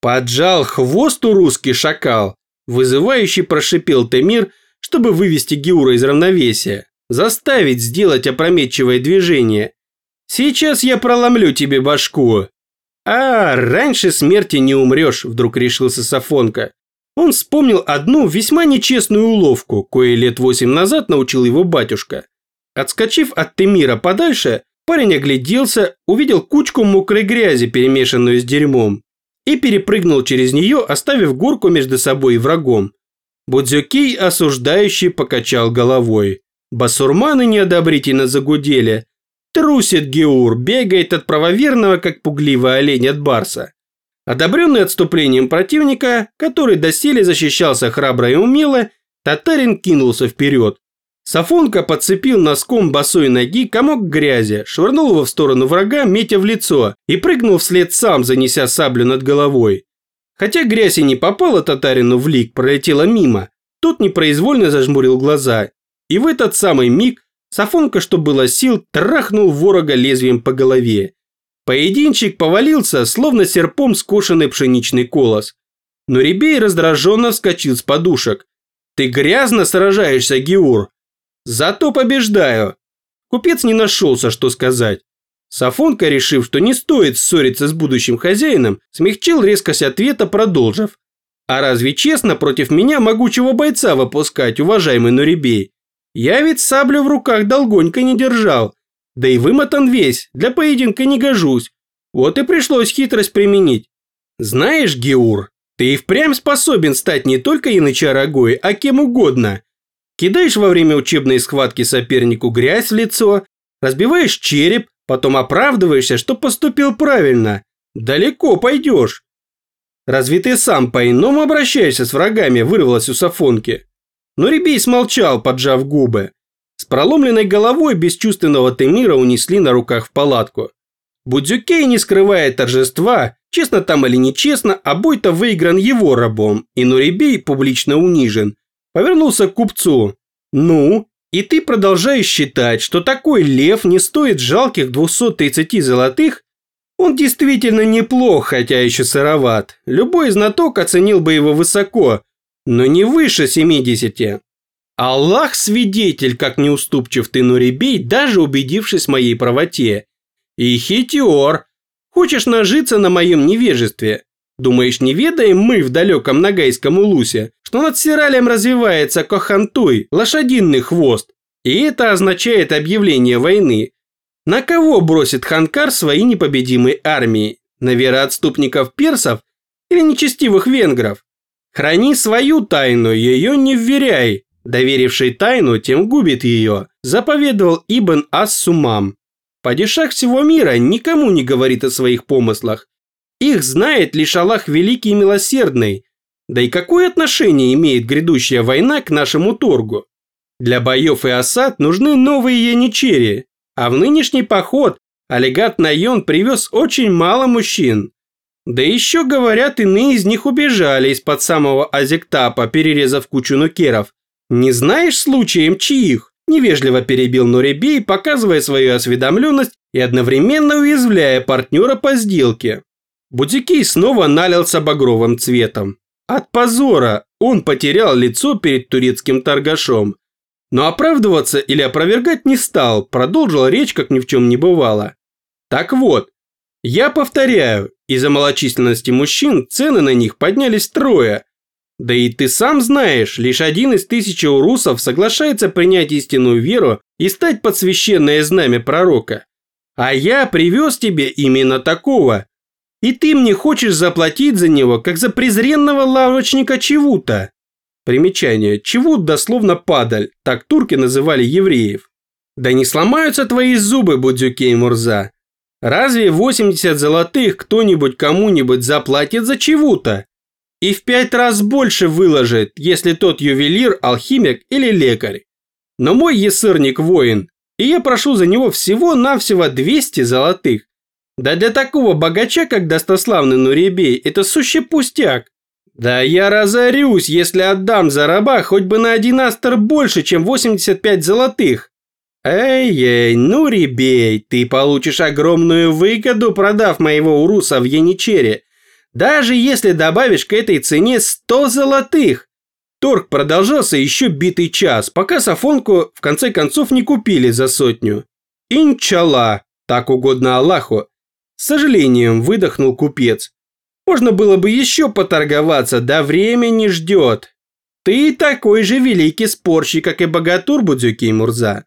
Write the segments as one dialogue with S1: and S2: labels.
S1: Поджал хвост у русский шакал, вызывающий прошипел Темир, чтобы вывести Геура из равновесия, заставить сделать опрометчивое движение. Сейчас я проломлю тебе башку. А, раньше смерти не умрешь, вдруг решился Сафонка. Он вспомнил одну весьма нечестную уловку, кое лет восемь назад научил его батюшка. Отскочив от Темира подальше, парень огляделся, увидел кучку мокрой грязи, перемешанную с дерьмом, и перепрыгнул через нее, оставив горку между собой и врагом. Будзюкей осуждающий покачал головой. Басурманы неодобрительно загудели. Трусит Геур, бегает от правоверного, как пугливый олень от барса. Одобренный отступлением противника, который доселе защищался храбро и умело, татарин кинулся вперед. Сафонка подцепил носком босой ноги комок грязи, швырнул его в сторону врага, метя в лицо, и прыгнул вслед сам, занеся саблю над головой. Хотя грязь и не попала татарину в лик, пролетела мимо, тот непроизвольно зажмурил глаза. И в этот самый миг Сафонка, что было сил, трахнул ворога лезвием по голове. Поединчик повалился, словно серпом скошенный пшеничный колос. Но Ребей раздраженно вскочил с подушек. «Ты грязно сражаешься, Геур!» «Зато побеждаю!» Купец не нашелся, что сказать. Сафонка, решив, что не стоит ссориться с будущим хозяином, смягчил резкость ответа, продолжив. «А разве честно против меня могучего бойца выпускать, уважаемый Нурибей? Я ведь саблю в руках долгонько не держал, да и вымотан весь, для поединка не гожусь. Вот и пришлось хитрость применить. Знаешь, Геур, ты и впрямь способен стать не только янычарогой, а кем угодно. Кидаешь во время учебной схватки сопернику грязь в лицо, разбиваешь череп, потом оправдываешься, что поступил правильно. Далеко пойдешь. Разве ты сам по-иному обращаешься с врагами, вырвалось у Сафонки. Но Ребей смолчал, поджав губы. С проломленной головой бесчувственного Темира унесли на руках в палатку. Будзюкей, не скрывая торжества, честно там или нечестно, а бой-то выигран его рабом, и Нурибей публично унижен. Повернулся к купцу. «Ну, и ты продолжаешь считать, что такой лев не стоит жалких 230 золотых? Он действительно неплох, хотя еще сыроват. Любой знаток оценил бы его высоко, но не выше 70. Аллах свидетель, как неуступчив ты, Нурибей, даже убедившись в моей правоте. И хитер, хочешь нажиться на моем невежестве? Думаешь, не ведаем мы в далеком Нагайском Улусе, что над Сиралем развивается кохантуй, лошадиный хвост? И это означает объявление войны. На кого бросит Ханкар свои непобедимые армии? На вероотступников персов или нечестивых венгров? Храни свою тайну, ее не вверяй. Доверивший тайну, тем губит ее, заповедовал Ибн Ас-Сумам. Падишах всего мира никому не говорит о своих помыслах, их знает лишь Аллах Великий и Милосердный. Да и какое отношение имеет грядущая война к нашему торгу? Для боев и осад нужны новые яничери, а в нынешний поход Олегат Найон привез очень мало мужчин. Да еще, говорят, иные из них убежали из-под самого Азектапа, перерезав кучу нукеров. Не знаешь случаем чьих? Невежливо перебил Нуребей, показывая свою осведомленность и одновременно уязвляя партнера по сделке. Будикей снова налился багровым цветом. От позора он потерял лицо перед турецким торгашом. Но оправдываться или опровергать не стал, продолжил речь, как ни в чем не бывало. Так вот, я повторяю, из-за малочисленности мужчин цены на них поднялись трое. Да и ты сам знаешь, лишь один из тысячи урусов соглашается принять истинную веру и стать под священное знамя пророка. А я привез тебе именно такого, и ты мне хочешь заплатить за него, как за презренного лавочника Чевута. Примечание. Чевут дословно падаль, так турки называли евреев. Да не сломаются твои зубы, Будзюкей Мурза. Разве 80 золотых кто-нибудь кому-нибудь заплатит за Чевута? И в пять раз больше выложит, если тот ювелир, алхимик или лекарь. Но мой есырник воин, и я прошу за него всего-навсего 200 золотых. Да для такого богача, как достославный Нуребей, это сущий пустяк. Да я разорюсь, если отдам за раба хоть бы на один астер больше, чем 85 золотых. Эй-ей, Нуребей, ты получишь огромную выгоду, продав моего уруса в Яничере. Даже если добавишь к этой цене 100 золотых. Торг продолжался еще битый час, пока Сафонку в конце концов не купили за сотню. Инчала, так угодно Аллаху. Сожалением выдохнул купец. Можно было бы еще поторговаться, да время не ждет. Ты такой же великий спорщик, как и богатур Будзюки Мурза.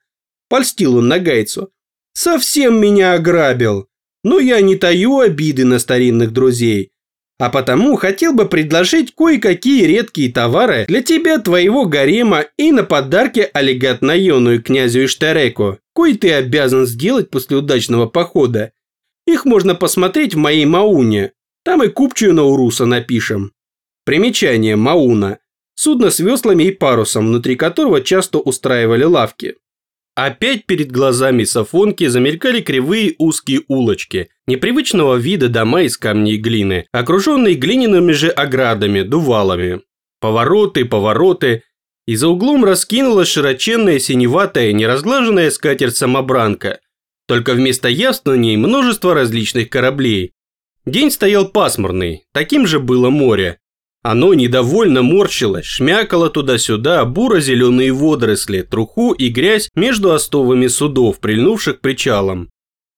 S1: Польстил он нагайцу. Совсем меня ограбил. Но я не таю обиды на старинных друзей. А потому хотел бы предложить кое-какие редкие товары для тебя, твоего гарема и на подарки олигат Найону и князю Иштереку, кой ты обязан сделать после удачного похода. Их можно посмотреть в моей Мауне. Там и купчую на Уруса напишем. Примечание Мауна. Судно с веслами и парусом, внутри которого часто устраивали лавки. Опять перед глазами Сафонки замелькали кривые узкие улочки, непривычного вида дома из камней и глины, окруженные глиняными же оградами, дувалами. Повороты, повороты, и за углом раскинулась широченная синеватая неразглаженная скатерть-самобранка, только вместо яств на ней множество различных кораблей. День стоял пасмурный, таким же было море, оно недовольно морщилось, шмякало туда-сюда буро-зеленые водоросли, труху и грязь между остовами судов, прильнувших к причалам.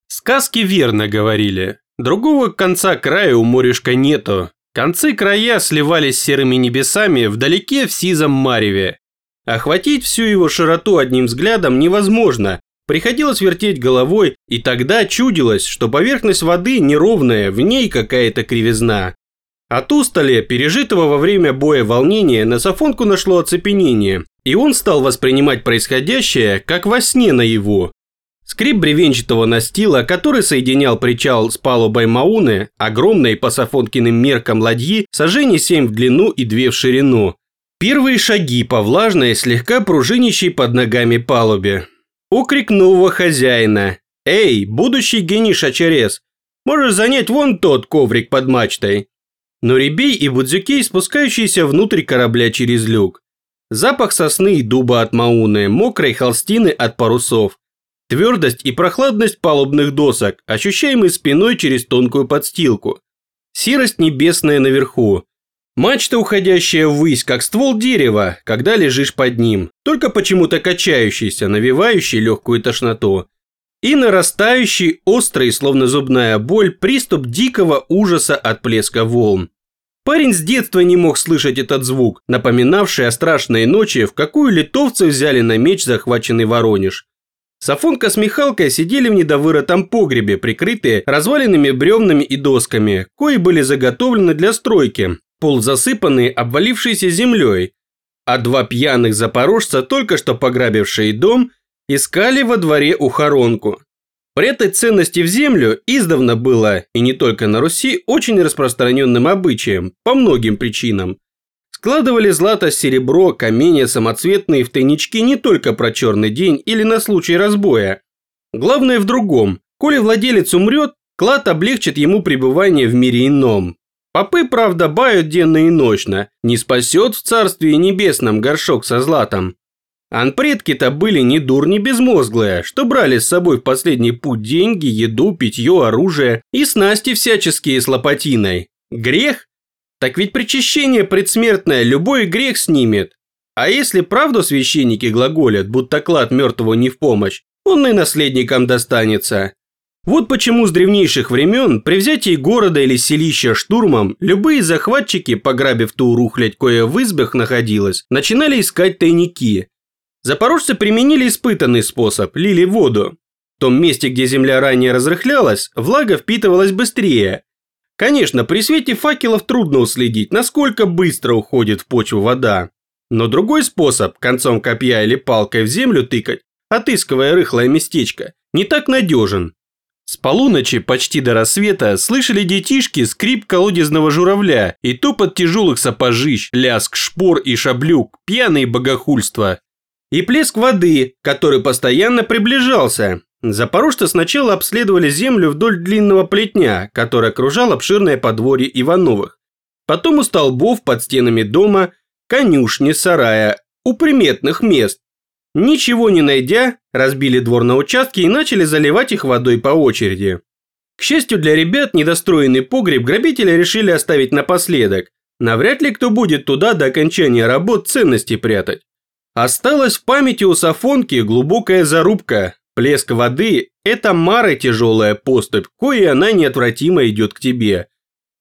S1: Сказки верно говорили. Другого конца края у морюшка нету. Концы края сливались с серыми небесами вдалеке в сизом мареве. Охватить всю его широту одним взглядом невозможно. Приходилось вертеть головой, и тогда чудилось, что поверхность воды неровная, в ней какая-то кривизна. От устали, пережитого во время боя волнения, на Сафонку нашло оцепенение, и он стал воспринимать происходящее, как во сне наяву. Скрип бревенчатого настила, который соединял причал с палубой Мауны, огромной по Сафонкиным меркам ладьи, сожжение 7 в длину и 2 в ширину. Первые шаги по влажной, слегка пружинищей под ногами палубе. Окрик нового хозяина. «Эй, будущий гений Шачерез, можешь занять вон тот коврик под мачтой?» но Ребей и Будзюкей, спускающиеся внутрь корабля через люк. Запах сосны и дуба от мауны, мокрой холстины от парусов. Твердость и прохладность палубных досок, ощущаемые спиной через тонкую подстилку. Серость небесная наверху. Мачта, уходящая ввысь, как ствол дерева, когда лежишь под ним, только почему-то качающийся, навевающий легкую тошноту. И нарастающий, острый, словно зубная боль, приступ дикого ужаса от плеска волн. Парень с детства не мог слышать этот звук, напоминавший о страшной ночи, в какую литовцы взяли на меч захваченный Воронеж. Сафонка с Михалкой сидели в недовыротом погребе, прикрытые разваленными бревнами и досками, кои были заготовлены для стройки, пол засыпанный обвалившейся землей, а два пьяных запорожца, только что пограбившие дом, искали во дворе ухоронку. Прятать ценности в землю издавна было, и не только на Руси, очень распространенным обычаем, по многим причинам. Складывали злато, серебро, камни, самоцветные в тайнички не только про черный день или на случай разбоя. Главное в другом. Коли владелец умрет, клад облегчит ему пребывание в мире ином. Попы, правда, бают денно и ночно, не спасет в царстве небесном горшок со златом. Анпредки-то были ни дур, ни безмозглые, что брали с собой в последний путь деньги, еду, питье, оружие и снасти всяческие с лопатиной. Грех? Так ведь причащение предсмертное любой грех снимет. А если правду священники глаголят, будто клад мертвого не в помощь, он и наследникам достанется. Вот почему с древнейших времен при взятии города или селища штурмом любые захватчики, пограбив ту рухлядь, кое в избах находилась, начинали искать тайники, Запорожцы применили испытанный способ – лили воду. В том месте, где земля ранее разрыхлялась, влага впитывалась быстрее. Конечно, при свете факелов трудно уследить, насколько быстро уходит в почву вода. Но другой способ – концом копья или палкой в землю тыкать, отыскивая рыхлое местечко, не так надежен. С полуночи почти до рассвета слышали детишки скрип колодезного журавля и топот тяжелых сапожищ, ляск шпор и шаблюк, пьяные богохульства и плеск воды, который постоянно приближался. Запорожцы сначала обследовали землю вдоль длинного плетня, который окружал обширное подворье Ивановых. Потом у столбов под стенами дома, конюшни, сарая, у приметных мест. Ничего не найдя, разбили двор на участки и начали заливать их водой по очереди. К счастью для ребят, недостроенный погреб грабители решили оставить напоследок. Навряд ли кто будет туда до окончания работ ценности прятать. Осталась в памяти у Сафонки глубокая зарубка. Плеск воды – это мара тяжелая поступь, кое она неотвратимо идет к тебе.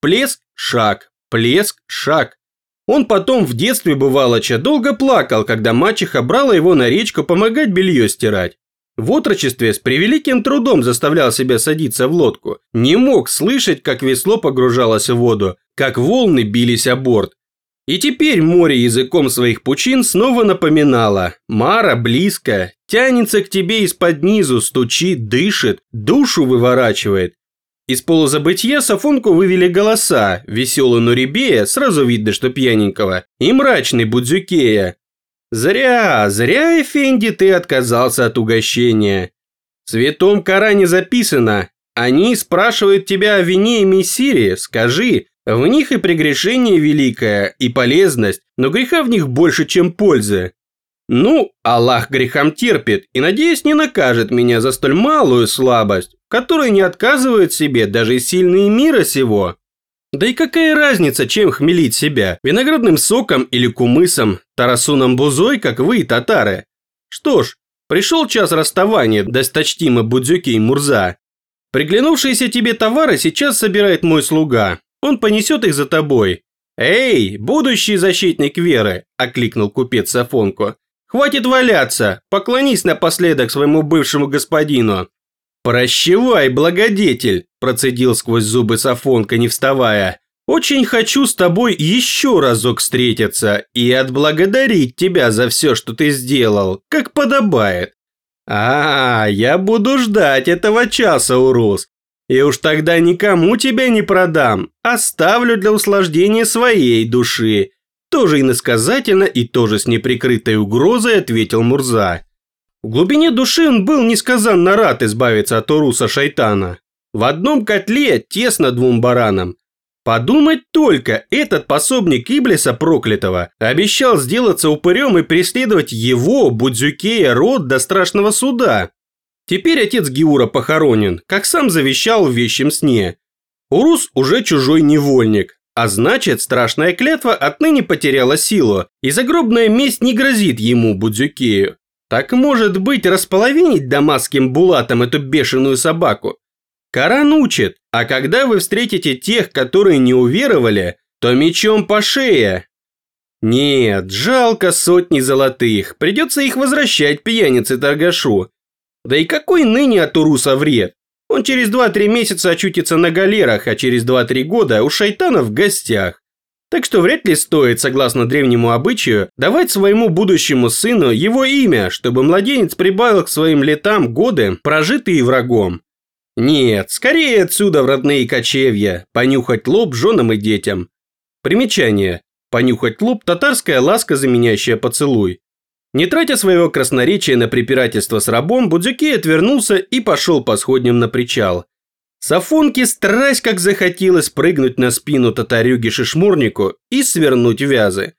S1: Плеск – шаг, плеск – шаг. Он потом в детстве бывало долго плакал, когда мачеха брала его на речку помогать белье стирать. В отрочестве с превеликим трудом заставлял себя садиться в лодку. Не мог слышать, как весло погружалось в воду, как волны бились о борт. И теперь море языком своих пучин снова напоминало. Мара близко, тянется к тебе из-под низу, стучит, дышит, душу выворачивает. Из полузабытия Сафонку вывели голоса, веселый Нурибея, сразу видно, что пьяненького, и мрачный Будзюкея, Зря, зря, Эфенди, ты отказался от угощения. В Святом Коране записано, они спрашивают тебя о вине и мессире, скажи, в них и прегрешение великое, и полезность, но греха в них больше, чем пользы. Ну, Аллах грехам терпит и, надеюсь, не накажет меня за столь малую слабость, которой не отказывают себе даже сильные мира сего. Да и какая разница, чем хмелить себя, виноградным соком или кумысом, тарасуном бузой, как вы, татары? Что ж, пришел час расставания, досточтимы Будзюки и Мурза. Приглянувшиеся тебе товары сейчас собирает мой слуга. Он понесет их за тобой. «Эй, будущий защитник веры!» – окликнул купец Сафонку. «Хватит валяться! Поклонись напоследок своему бывшему господину!» «Прощевай, благодетель!» – процедил сквозь зубы Сафонка, не вставая. «Очень хочу с тобой еще разок встретиться и отблагодарить тебя за все, что ты сделал, как подобает. А, я буду ждать этого часа, Урус. И уж тогда никому тебя не продам, оставлю для услаждения своей души». Тоже иносказательно и тоже с неприкрытой угрозой ответил Мурза. В глубине души он был несказанно рад избавиться от Уруса Шайтана. В одном котле тесно двум баранам. Подумать только, этот пособник Иблиса проклятого обещал сделаться упырем и преследовать его, Будзюкея, род до страшного суда. Теперь отец Гиура похоронен, как сам завещал в вещем сне. Урус уже чужой невольник, а значит, страшная клятва отныне потеряла силу, и загробная месть не грозит ему, Будзюкею. Так может быть располовинить дамасским булатом эту бешеную собаку? Коран учит, а когда вы встретите тех, которые не уверовали, то мечом по шее. Нет, жалко сотни золотых, придется их возвращать пьянице-торгашу. Да и какой ныне от Уруса вред? Он через 2-3 месяца очутится на галерах, а через 2-3 года у шайтана в гостях. Так что вряд ли стоит, согласно древнему обычаю, давать своему будущему сыну его имя, чтобы младенец прибавил к своим летам годы, прожитые врагом. Нет, скорее отсюда в родные кочевья, понюхать лоб женам и детям. Примечание. Понюхать лоб – татарская ласка, заменяющая поцелуй. Не тратя своего красноречия на препирательство с рабом, Будзюкей отвернулся и пошел по сходням на причал. Сафонке страсть как захотелось прыгнуть на спину татарюги-шишмурнику и свернуть вязы.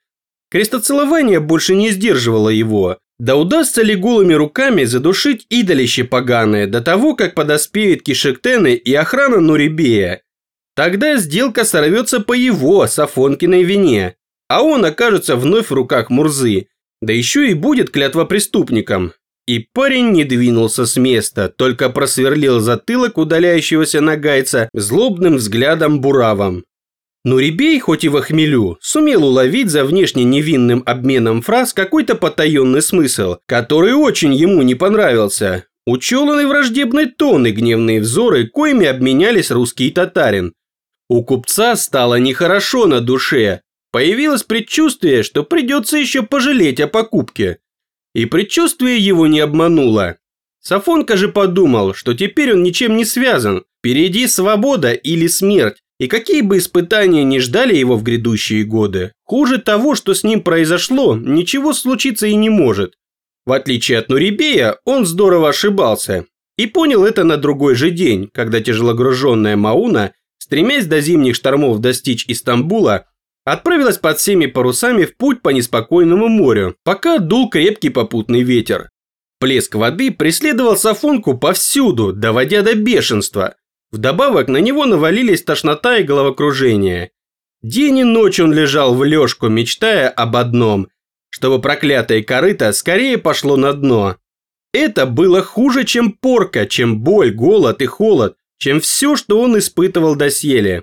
S1: Крестоцелование больше не сдерживало его. Да удастся ли голыми руками задушить идолище поганое до того, как подоспеют Кишектены и охрана Нурибея? Тогда сделка сорвется по его, Сафонкиной вине, а он окажется вновь в руках Мурзы, да еще и будет клятва преступником. И парень не двинулся с места, только просверлил затылок удаляющегося нагайца злобным взглядом буравом. Нурибей, хоть и в охмелю, сумел уловить за внешне невинным обменом фраз какой-то потаенный смысл, который очень ему не понравился. Учел он и враждебный тон и гневные взоры, коими обменялись русский татарин. У купца стало нехорошо на душе. Появилось предчувствие, что придется еще пожалеть о покупке. И предчувствие его не обмануло. Сафонка же подумал, что теперь он ничем не связан, впереди свобода или смерть, и какие бы испытания ни ждали его в грядущие годы, хуже того, что с ним произошло, ничего случиться и не может. В отличие от Нурибея, он здорово ошибался. И понял это на другой же день, когда тяжелогруженная Мауна, стремясь до зимних штормов достичь Истамбула, отправилась под всеми парусами в путь по неспокойному морю, пока дул крепкий попутный ветер. Плеск воды преследовал Сафонку повсюду, доводя до бешенства. Вдобавок на него навалились тошнота и головокружение. День и ночь он лежал в лёжку, мечтая об одном, чтобы проклятое корыто скорее пошло на дно. Это было хуже, чем порка, чем боль, голод и холод, чем все, что он испытывал доселе.